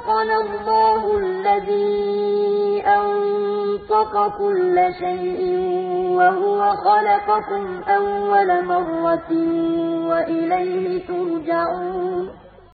أَنطَقَنَا اللَّهُ الَّذِي أَنطَقَ كُلَّ شَيْءٍ وَهُوَ خَلَقَكُمْ أَوَّلَ مَرَّةٍ وَإِلَيْهِ تُرْجَعُونَ.